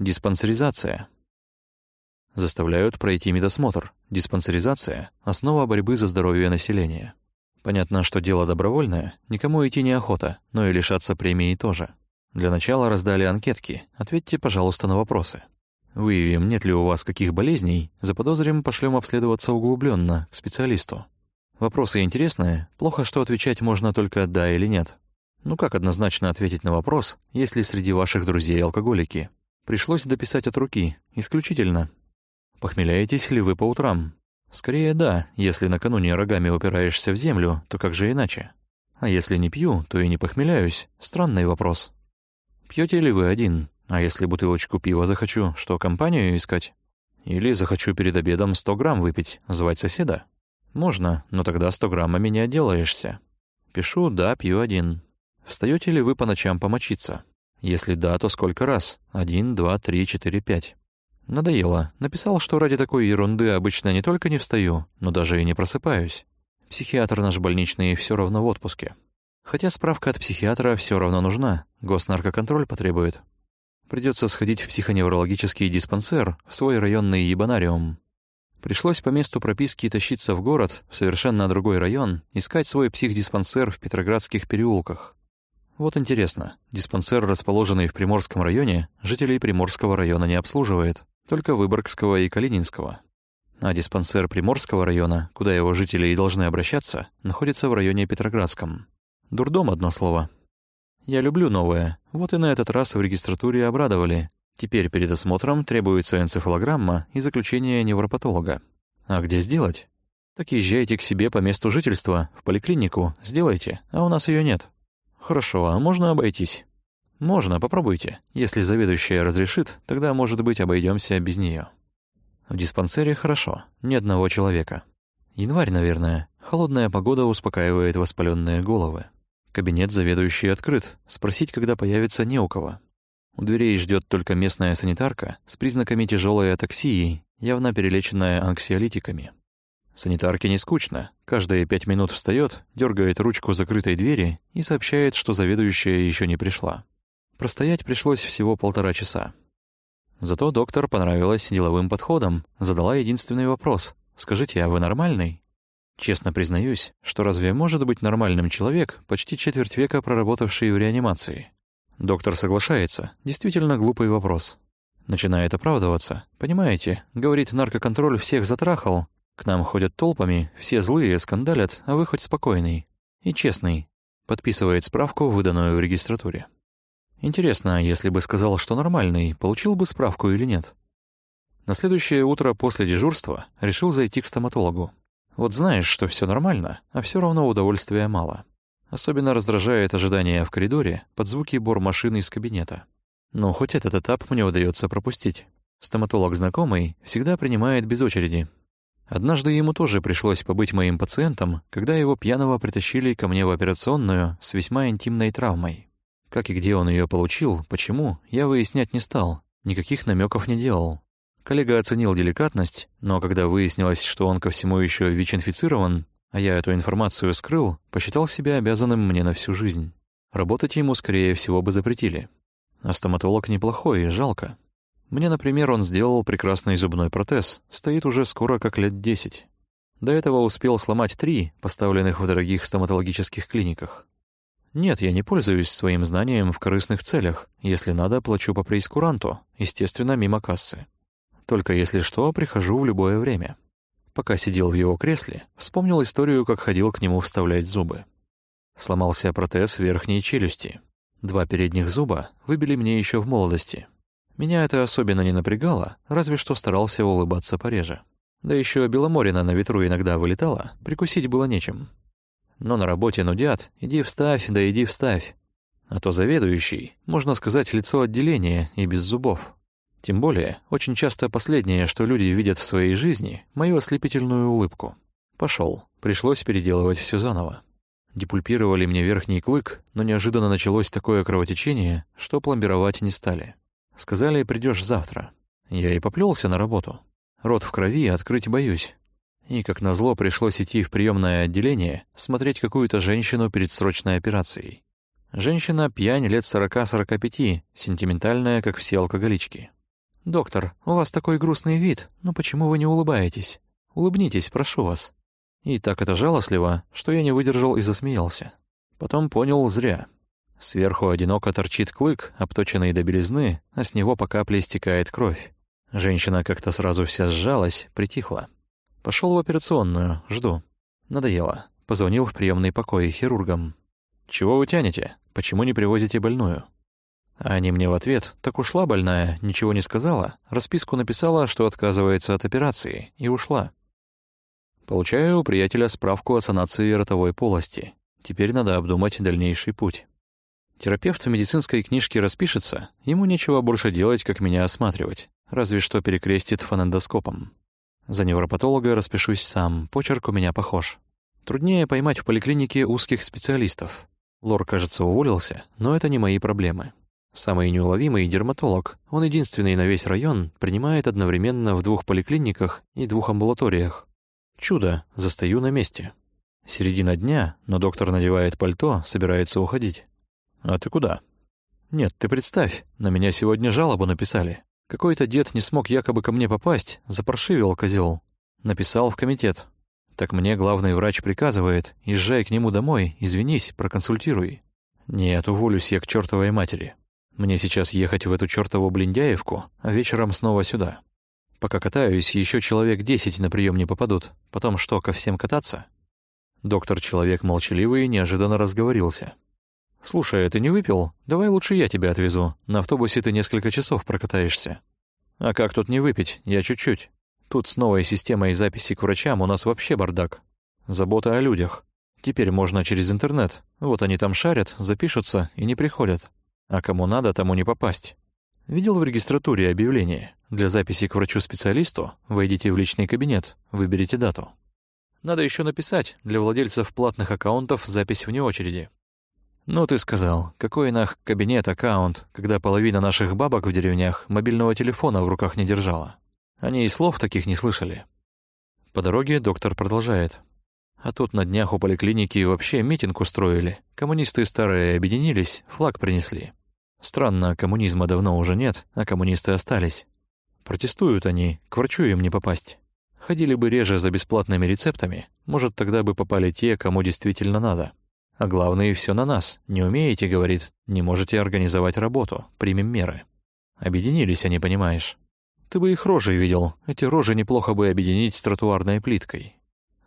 Диспансеризация. Заставляют пройти медосмотр. Диспансеризация — основа борьбы за здоровье населения. Понятно, что дело добровольное, никому идти неохота, но и лишаться премии тоже. Для начала раздали анкетки, ответьте, пожалуйста, на вопросы. Выявим, нет ли у вас каких болезней, заподозрим, пошлем обследоваться углубленно к специалисту. Вопросы интересные, плохо, что отвечать можно только «да» или «нет». Ну как однозначно ответить на вопрос, если среди ваших друзей алкоголики? Пришлось дописать от руки, исключительно. Похмеляетесь ли вы по утрам? Скорее да, если накануне рогами упираешься в землю, то как же иначе? А если не пью, то и не похмеляюсь. Странный вопрос. Пьете ли вы один? А если бутылочку пива захочу, что компанию искать? Или захочу перед обедом 100 грамм выпить, звать соседа? Можно, но тогда 100 граммами не отделаешься. Пишу «да, пью один». Встаете ли вы по ночам помочиться? Если да, то сколько раз? Один, два, три, четыре, пять. Надоело. Написал, что ради такой ерунды обычно не только не встаю, но даже и не просыпаюсь. Психиатр наш больничный все равно в отпуске. Хотя справка от психиатра все равно нужна. Госнаркоконтроль потребует. Придется сходить в психоневрологический диспансер, в свой районный ебанариум. Пришлось по месту прописки тащиться в город, в совершенно другой район, искать свой психдиспансер в Петроградских переулках. Вот интересно, диспансер, расположенный в Приморском районе, жителей Приморского района не обслуживает, только Выборгского и Калининского. А диспансер Приморского района, куда его жители и должны обращаться, находится в районе Петроградском. Дурдом одно слово. Я люблю новое, вот и на этот раз в регистратуре обрадовали. Теперь перед осмотром требуется энцефалограмма и заключение невропатолога. А где сделать? Так езжайте к себе по месту жительства, в поликлинику, сделайте, а у нас ее нет. Хорошо, а можно обойтись? Можно, попробуйте. Если заведующая разрешит, тогда, может быть, обойдемся без нее. В диспансере хорошо, ни одного человека. Январь, наверное. Холодная погода успокаивает воспаленные головы. Кабинет заведующий открыт. Спросить, когда появится, не у кого. У дверей ждет только местная санитарка с признаками тяжелой атаксии, явно перелеченная анксиолитиками. Санитарке не скучно. Каждые пять минут встает, дергает ручку закрытой двери и сообщает, что заведующая еще не пришла. Простоять пришлось всего полтора часа. Зато доктор понравилась деловым подходом, задала единственный вопрос. «Скажите, а вы нормальный?» Честно признаюсь, что разве может быть нормальным человек, почти четверть века проработавший в реанимации? Доктор соглашается, действительно глупый вопрос. Начинает оправдываться. «Понимаете, — говорит, — наркоконтроль всех затрахал, к нам ходят толпами, все злые, скандалят, а вы хоть спокойный. И честный. Подписывает справку, выданную в регистратуре. Интересно, если бы сказал, что нормальный, получил бы справку или нет? На следующее утро после дежурства решил зайти к стоматологу. Вот знаешь, что все нормально, а все равно удовольствия мало. Особенно раздражает ожидание в коридоре под звуки бор машины из кабинета. Но хоть этот этап мне удается пропустить. Стоматолог знакомый всегда принимает без очереди, Однажды ему тоже пришлось побыть моим пациентом, когда его пьяного притащили ко мне в операционную с весьма интимной травмой. Как и где он ее получил, почему, я выяснять не стал, никаких намеков не делал. Коллега оценил деликатность, но когда выяснилось, что он ко всему еще ВИЧ-инфицирован, а я эту информацию скрыл, посчитал себя обязанным мне на всю жизнь. Работать ему, скорее всего, бы запретили. А стоматолог неплохой, жалко. Мне, например, он сделал прекрасный зубной протез, стоит уже скоро как лет десять. До этого успел сломать три, поставленных в дорогих стоматологических клиниках. Нет, я не пользуюсь своим знанием в корыстных целях. Если надо, плачу по прейскуранту, естественно, мимо кассы. Только если что, прихожу в любое время. Пока сидел в его кресле, вспомнил историю, как ходил к нему вставлять зубы. Сломался протез верхней челюсти. Два передних зуба выбили мне еще в молодости, меня это особенно не напрягало, разве что старался улыбаться пореже. Да еще Беломорина на ветру иногда вылетала, прикусить было нечем. Но на работе нудят, иди вставь, да иди вставь. А то заведующий, можно сказать, лицо отделения и без зубов. Тем более, очень часто последнее, что люди видят в своей жизни, мою ослепительную улыбку. Пошел, пришлось переделывать все заново. Депульпировали мне верхний клык, но неожиданно началось такое кровотечение, что пломбировать не стали. Сказали, придешь завтра. Я и поплелся на работу. Рот в крови, открыть боюсь. И, как назло, пришлось идти в приемное отделение, смотреть какую-то женщину перед срочной операцией. Женщина пьянь лет 40-45, сентиментальная, как все алкоголички. «Доктор, у вас такой грустный вид, но почему вы не улыбаетесь? Улыбнитесь, прошу вас». И так это жалостливо, что я не выдержал и засмеялся. Потом понял зря. Сверху одиноко торчит клык, обточенный до белизны, а с него по капле стекает кровь. Женщина как-то сразу вся сжалась, притихла. Пошел в операционную, жду. Надоело. Позвонил в приемный покой хирургам. «Чего вы тянете? Почему не привозите больную?» Они мне в ответ, так ушла больная, ничего не сказала, расписку написала, что отказывается от операции, и ушла. Получаю у приятеля справку о санации ротовой полости. Теперь надо обдумать дальнейший путь. Терапевт в медицинской книжке распишется, ему нечего больше делать, как меня осматривать, разве что перекрестит фонендоскопом. За невропатолога распишусь сам, почерк у меня похож. Труднее поймать в поликлинике узких специалистов. Лор, кажется, уволился, но это не мои проблемы. Самый неуловимый дерматолог, он единственный на весь район, принимает одновременно в двух поликлиниках и двух амбулаториях. Чудо, застаю на месте. Середина дня, но доктор надевает пальто, собирается уходить. «А ты куда?» «Нет, ты представь, на меня сегодня жалобу написали. Какой-то дед не смог якобы ко мне попасть, запаршивил козел. Написал в комитет. Так мне главный врач приказывает, езжай к нему домой, извинись, проконсультируй. Нет, уволюсь я к чертовой матери. Мне сейчас ехать в эту чертову Блиндяевку, а вечером снова сюда. Пока катаюсь, еще человек десять на прием не попадут. Потом что, ко всем кататься? Доктор человек молчаливый неожиданно разговорился. «Слушай, ты не выпил? Давай лучше я тебя отвезу. На автобусе ты несколько часов прокатаешься». «А как тут не выпить? Я чуть-чуть. Тут с новой системой записи к врачам у нас вообще бардак. Забота о людях. Теперь можно через интернет. Вот они там шарят, запишутся и не приходят. А кому надо, тому не попасть. Видел в регистратуре объявление. Для записи к врачу-специалисту войдите в личный кабинет, выберите дату. Надо еще написать для владельцев платных аккаунтов запись вне очереди. Ну ты сказал, какой нах кабинет-аккаунт, когда половина наших бабок в деревнях мобильного телефона в руках не держала. Они и слов таких не слышали. По дороге доктор продолжает. А тут на днях у поликлиники вообще митинг устроили. Коммунисты старые объединились, флаг принесли. Странно, коммунизма давно уже нет, а коммунисты остались. Протестуют они, к врачу им не попасть. Ходили бы реже за бесплатными рецептами, может, тогда бы попали те, кому действительно надо. А главное, все на нас. Не умеете, говорит, не можете организовать работу, примем меры. Объединились они, понимаешь. Ты бы их рожи видел, эти рожи неплохо бы объединить с тротуарной плиткой.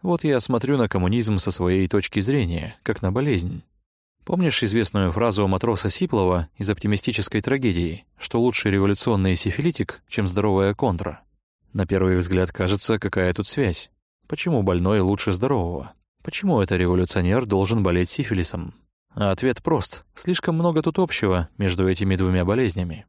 Вот я смотрю на коммунизм со своей точки зрения, как на болезнь. Помнишь известную фразу матроса Сиплова из оптимистической трагедии, что лучше революционный сифилитик, чем здоровая контра? На первый взгляд кажется, какая тут связь. Почему больной лучше здорового? Почему это революционер должен болеть сифилисом? А ответ прост. Слишком много тут общего между этими двумя болезнями.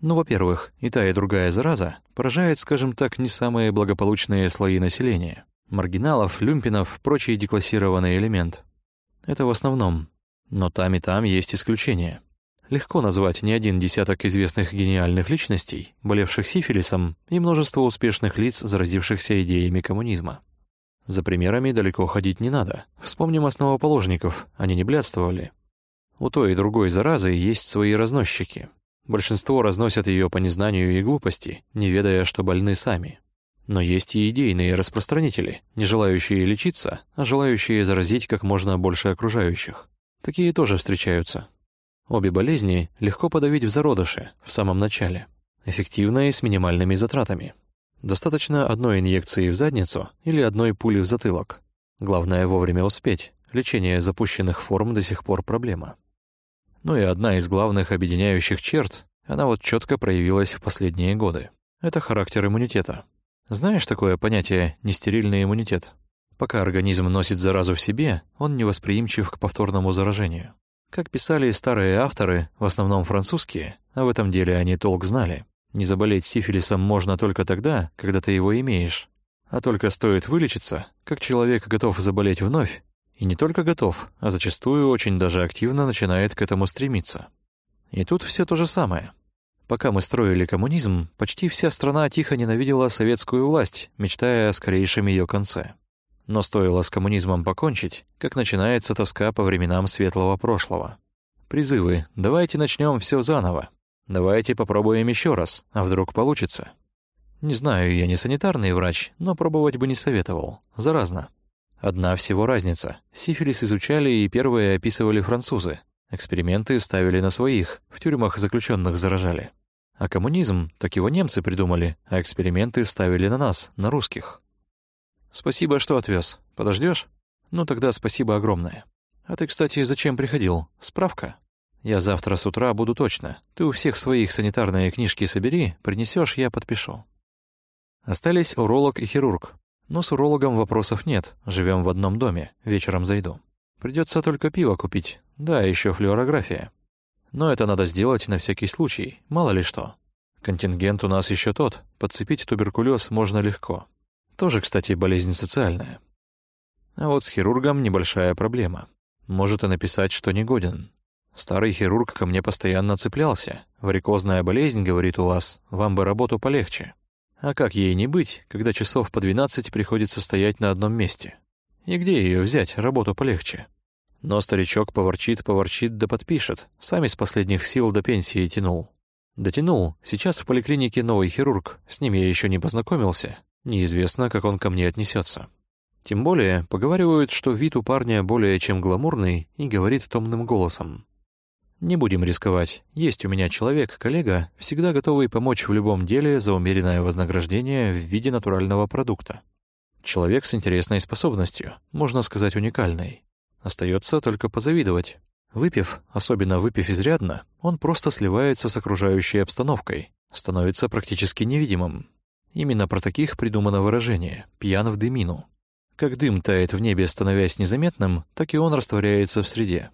Ну, во-первых, и та, и другая зараза поражает, скажем так, не самые благополучные слои населения. Маргиналов, люмпинов, прочий деклассированный элемент. Это в основном. Но там и там есть исключения. Легко назвать не один десяток известных гениальных личностей, болевших сифилисом, и множество успешных лиц, заразившихся идеями коммунизма. За примерами далеко ходить не надо. Вспомним основоположников, они не блядствовали. У той и другой заразы есть свои разносчики, Большинство разносят ее по незнанию и глупости, не ведая, что больны сами. Но есть и идейные распространители, не желающие лечиться, а желающие заразить как можно больше окружающих. Такие тоже встречаются. Обе болезни легко подавить в зародыше, в самом начале. Эффективно и с минимальными затратами. Достаточно одной инъекции в задницу или одной пули в затылок. Главное вовремя успеть. Лечение запущенных форм до сих пор проблема. Ну и одна из главных объединяющих черт, она вот четко проявилась в последние годы. Это характер иммунитета. Знаешь такое понятие «нестерильный иммунитет»? Пока организм носит заразу в себе, он невосприимчив к повторному заражению. Как писали старые авторы, в основном французские, а в этом деле они толк знали, не заболеть сифилисом можно только тогда, когда ты его имеешь. А только стоит вылечиться, как человек готов заболеть вновь, и не только готов, а зачастую очень даже активно начинает к этому стремиться. И тут все то же самое. Пока мы строили коммунизм, почти вся страна тихо ненавидела советскую власть, мечтая о скорейшем ее конце. Но стоило с коммунизмом покончить, как начинается тоска по временам светлого прошлого. Призывы «давайте начнем все заново». Давайте попробуем еще раз, а вдруг получится. Не знаю, я не санитарный врач, но пробовать бы не советовал. Заразно. Одна всего разница. Сифилис изучали и первые описывали французы. Эксперименты ставили на своих, в тюрьмах заключенных заражали. А коммунизм, так его немцы придумали, а эксперименты ставили на нас, на русских. Спасибо, что отвез. Подождешь? Ну тогда спасибо огромное. А ты, кстати, зачем приходил? Справка? Я завтра с утра буду точно. Ты у всех своих санитарные книжки собери, принесешь, я подпишу. Остались уролог и хирург. Но с урологом вопросов нет, живем в одном доме, вечером зайду. Придется только пиво купить, да, еще флюорография. Но это надо сделать на всякий случай, мало ли что. Контингент у нас еще тот, подцепить туберкулез можно легко. Тоже, кстати, болезнь социальная. А вот с хирургом небольшая проблема. Может и написать, что негоден. Старый хирург ко мне постоянно цеплялся. Варикозная болезнь, говорит у вас, вам бы работу полегче. А как ей не быть, когда часов по 12 приходится стоять на одном месте? И где ее взять, работу полегче? Но старичок поворчит, поворчит да подпишет. Сами с последних сил до пенсии тянул. Дотянул. Сейчас в поликлинике новый хирург. С ним я еще не познакомился. Неизвестно, как он ко мне отнесется. Тем более, поговаривают, что вид у парня более чем гламурный и говорит томным голосом. Не будем рисковать. Есть у меня человек, коллега, всегда готовый помочь в любом деле за умеренное вознаграждение в виде натурального продукта. Человек с интересной способностью, можно сказать, уникальной. Остается только позавидовать. Выпив, особенно выпив изрядно, он просто сливается с окружающей обстановкой, становится практически невидимым. Именно про таких придумано выражение «пьян в дымину». Как дым тает в небе, становясь незаметным, так и он растворяется в среде.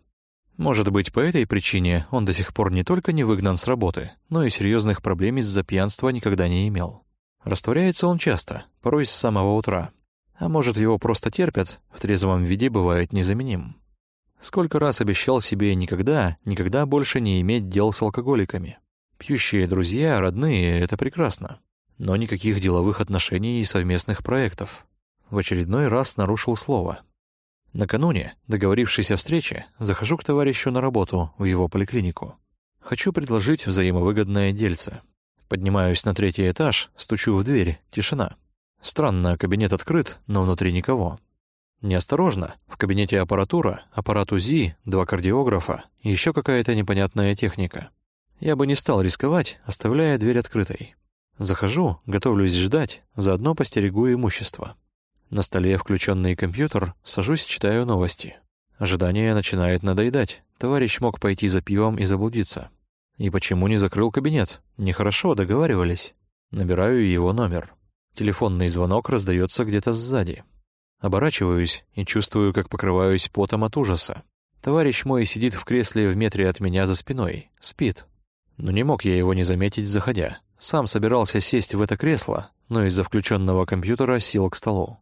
Может быть, по этой причине он до сих пор не только не выгнан с работы, но и серьезных проблем из-за пьянства никогда не имел. Растворяется он часто, порой с самого утра. А может, его просто терпят, в трезвом виде бывает незаменим. Сколько раз обещал себе никогда, никогда больше не иметь дел с алкоголиками. Пьющие друзья, родные — это прекрасно. Но никаких деловых отношений и совместных проектов. В очередной раз нарушил слово. Накануне, договорившись о встрече, захожу к товарищу на работу в его поликлинику. Хочу предложить взаимовыгодное дельце. Поднимаюсь на третий этаж, стучу в дверь, тишина. Странно, кабинет открыт, но внутри никого. Неосторожно, в кабинете аппаратура, аппарат УЗИ, два кардиографа и еще какая-то непонятная техника. Я бы не стал рисковать, оставляя дверь открытой. Захожу, готовлюсь ждать, заодно постерегу имущество. На столе включенный компьютер, сажусь, читаю новости. Ожидание начинает надоедать. Товарищ мог пойти за пивом и заблудиться. И почему не закрыл кабинет? Нехорошо договаривались. Набираю его номер. Телефонный звонок раздается где-то сзади. Оборачиваюсь и чувствую, как покрываюсь потом от ужаса. Товарищ мой сидит в кресле в метре от меня за спиной, спит. Но не мог я его не заметить, заходя. Сам собирался сесть в это кресло, но из-за включенного компьютера сел к столу.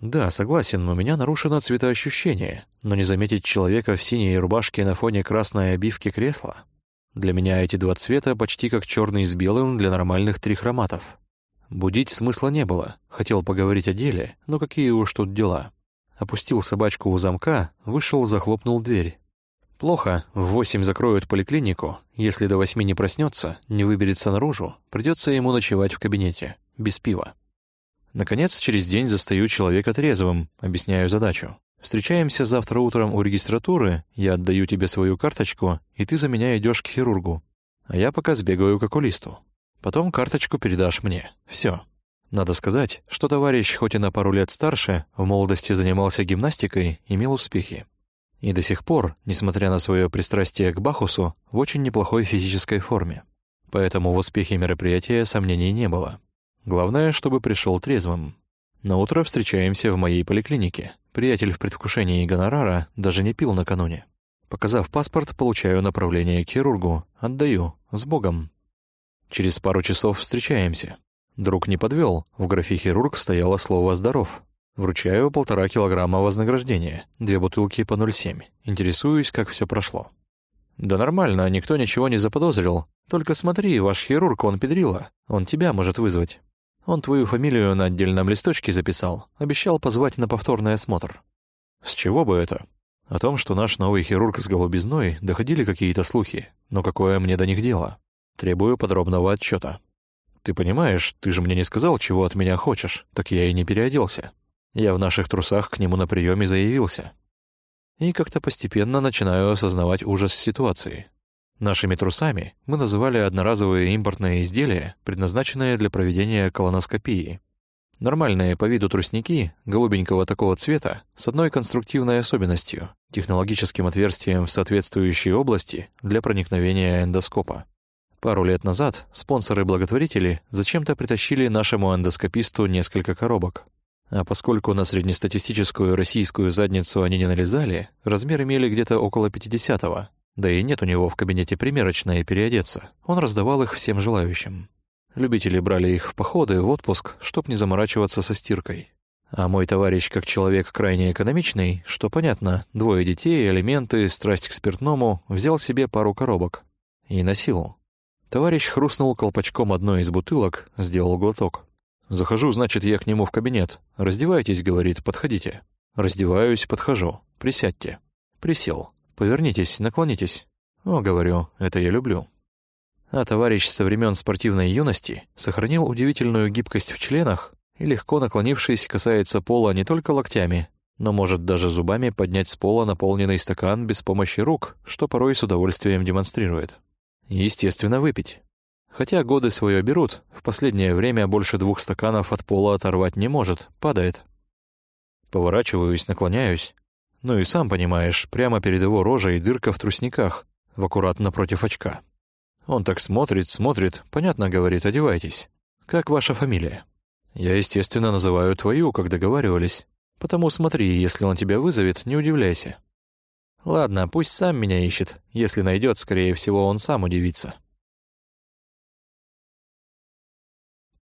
Да, согласен, у меня нарушено цветоощущение, но не заметить человека в синей рубашке на фоне красной обивки кресла. Для меня эти два цвета почти как черный с белым для нормальных трихроматов. Будить смысла не было, хотел поговорить о деле, но какие уж тут дела. Опустил собачку у замка, вышел, захлопнул дверь. Плохо, в восемь закроют поликлинику, если до восьми не проснется, не выберется наружу, придется ему ночевать в кабинете, без пива. Наконец, через день застаю человека трезвым, объясняю задачу. Встречаемся завтра утром у регистратуры, я отдаю тебе свою карточку, и ты за меня идешь к хирургу. А я пока сбегаю к окулисту. Потом карточку передашь мне. Все. Надо сказать, что товарищ, хоть и на пару лет старше, в молодости занимался гимнастикой, имел успехи. И до сих пор, несмотря на свое пристрастие к Бахусу, в очень неплохой физической форме. Поэтому в успехе мероприятия сомнений не было. Главное, чтобы пришел трезвым. На утро встречаемся в моей поликлинике. Приятель в предвкушении гонорара даже не пил накануне. Показав паспорт, получаю направление к хирургу. Отдаю. С Богом. Через пару часов встречаемся. Друг не подвел. В графе «хирург» стояло слово «здоров». Вручаю полтора килограмма вознаграждения, две бутылки по 0,7. Интересуюсь, как все прошло. «Да нормально, никто ничего не заподозрил. Только смотри, ваш хирург, он педрила. Он тебя может вызвать». Он твою фамилию на отдельном листочке записал, обещал позвать на повторный осмотр. С чего бы это? О том, что наш новый хирург с голубизной, доходили какие-то слухи, но какое мне до них дело? Требую подробного отчета. Ты понимаешь, ты же мне не сказал, чего от меня хочешь, так я и не переоделся. Я в наших трусах к нему на приеме заявился. И как-то постепенно начинаю осознавать ужас ситуации. Нашими трусами мы называли одноразовые импортные изделия, предназначенные для проведения колоноскопии. Нормальные по виду тростники, голубенького такого цвета, с одной конструктивной особенностью — технологическим отверстием в соответствующей области для проникновения эндоскопа. Пару лет назад спонсоры-благотворители зачем-то притащили нашему эндоскописту несколько коробок. А поскольку на среднестатистическую российскую задницу они не налезали, размер имели где-то около 50-го, да и нет у него в кабинете примерочной переодеться, он раздавал их всем желающим. Любители брали их в походы, в отпуск, чтоб не заморачиваться со стиркой. А мой товарищ, как человек крайне экономичный, что понятно, двое детей, элементы, страсть к спиртному, взял себе пару коробок. И носил. Товарищ хрустнул колпачком одной из бутылок, сделал глоток. «Захожу, значит, я к нему в кабинет. Раздевайтесь, — говорит, — подходите. Раздеваюсь, подхожу. Присядьте. Присел. Повернитесь, наклонитесь. О, говорю, это я люблю. А товарищ со времен спортивной юности сохранил удивительную гибкость в членах и, легко наклонившись, касается пола не только локтями, но может даже зубами поднять с пола наполненный стакан без помощи рук, что порой с удовольствием демонстрирует. естественно, выпить. Хотя годы свое берут, в последнее время больше двух стаканов от пола оторвать не может, падает. Поворачиваюсь, наклоняюсь. Ну и сам понимаешь, прямо перед его рожей дырка в трусниках, в аккуратно против очка. Он так смотрит, смотрит, понятно говорит, одевайтесь. Как ваша фамилия? Я, естественно, называю твою, как договаривались. Потому смотри, если он тебя вызовет, не удивляйся. Ладно, пусть сам меня ищет. Если найдет, скорее всего, он сам удивится.